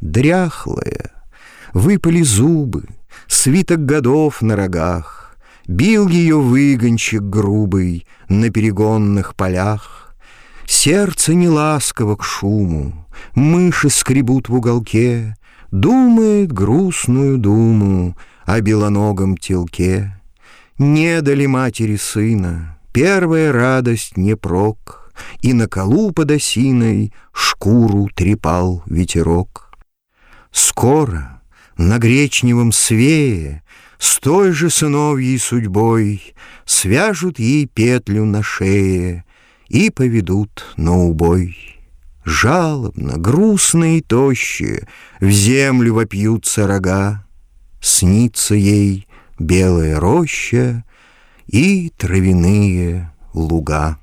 дряхлая, Выпали зубы, свиток годов на рогах, Бил ее выгонщик грубый на перегонных полях. Сердце не ласково к шуму, мыши скребут в уголке, Думает грустную думу о белоногом телке. Не дали матери сына, первая радость не прок, И на колу под осиной шкуру трепал ветерок. Скоро на гречневом свее С той же сыновьей судьбой Свяжут ей петлю на шее И поведут на убой. Жалобно, грустно и тоще В землю вопьются рога, Снится ей белая роща И травяные луга.